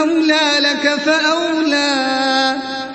أولى لك فأولى